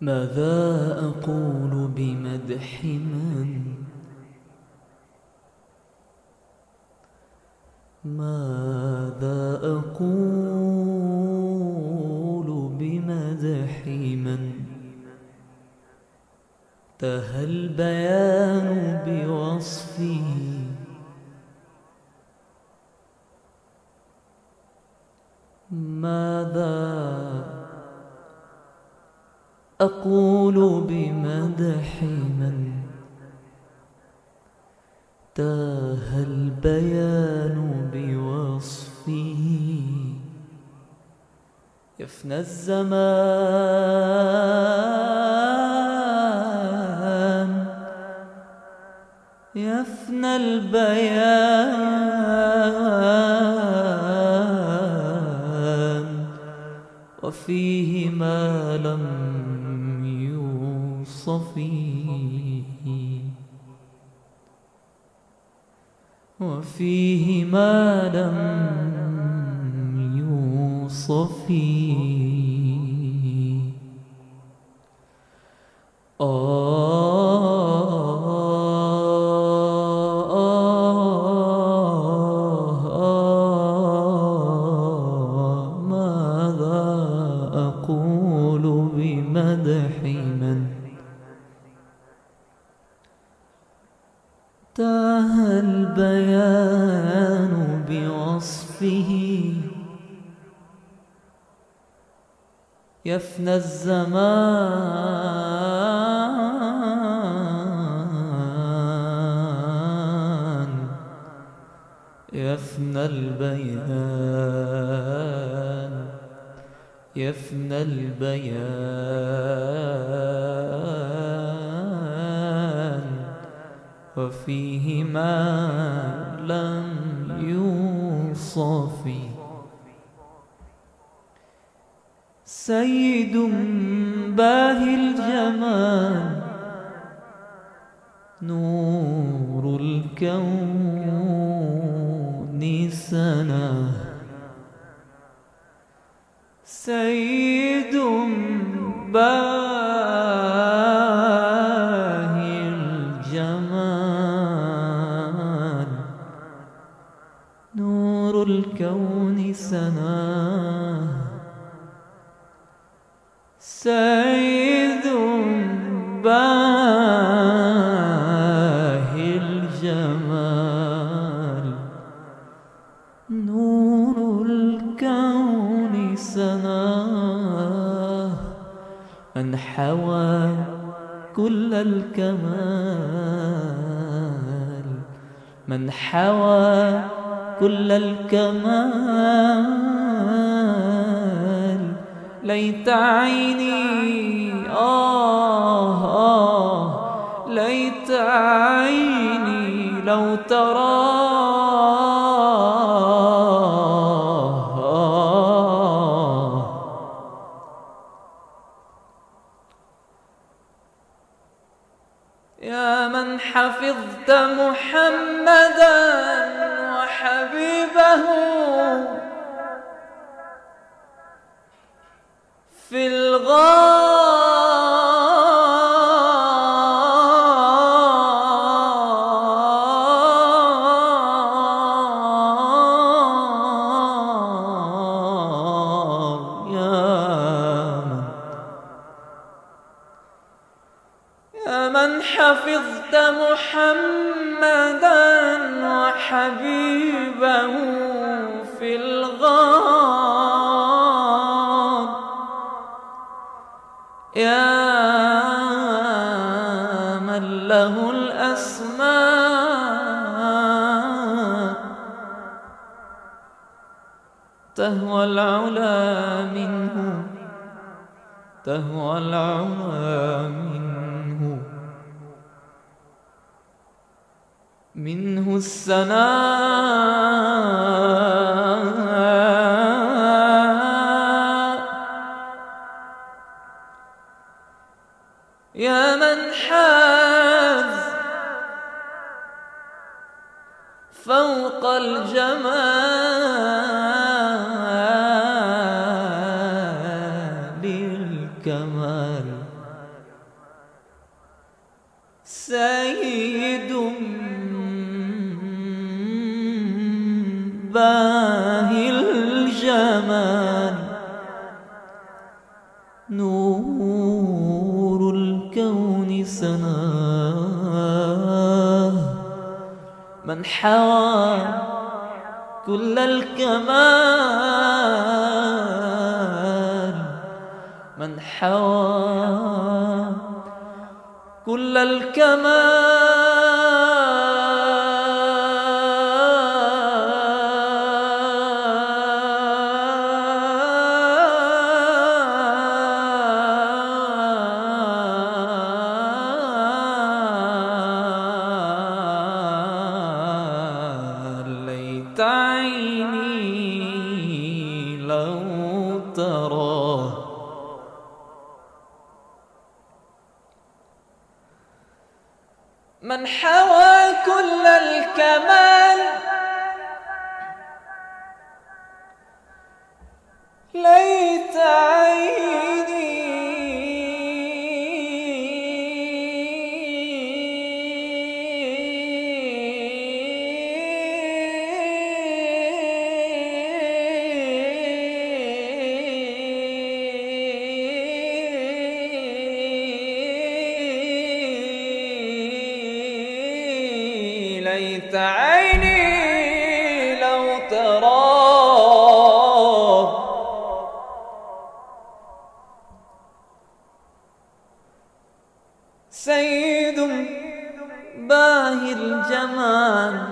ماذا أقول بمدح من؟ ماذا أقول بمدح من؟ تهى البيان بوصفه. ماذا أقول بمدح من تاه البيان بوصفه. يفنى الزمان يفنى البيان. وفيه صفي. وفيه ما لم يوصف يفنى الزمان يفنى البيان يفنى البيان. وفيه ما لم سيد باهي الجمال نور الكون سناه سيد باهي الجمال نور الكون سناه سيد باهي الجمال. نور الكون سناه من حوى كل الكمال. من حوى كل الكمال ليت عيني آه آه. ليت عيني لو تراه يا من حفظت محمدا وحبيبه في الغار يا من يا من حفظت محمدا وحبيبه في الغار. يا من له الأسماء تهوى العلا منه تهوى العلا منه. منه السناء يا من حاز فوق الجمال الكمال. سيد باهي الجمال. نور من حوى كل الكمال. من حوى كل الكمال. تراه من حوى كل الكمال ليت عيني لو تراه. سيد باهي الجمال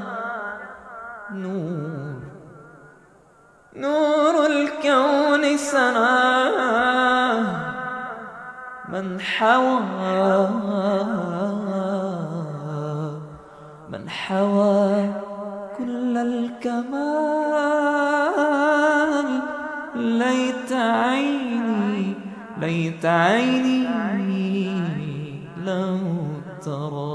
نور. نور الكون سناه. من حوى حوى كل الكمال. ليت عيني ليت عيني لو ترى.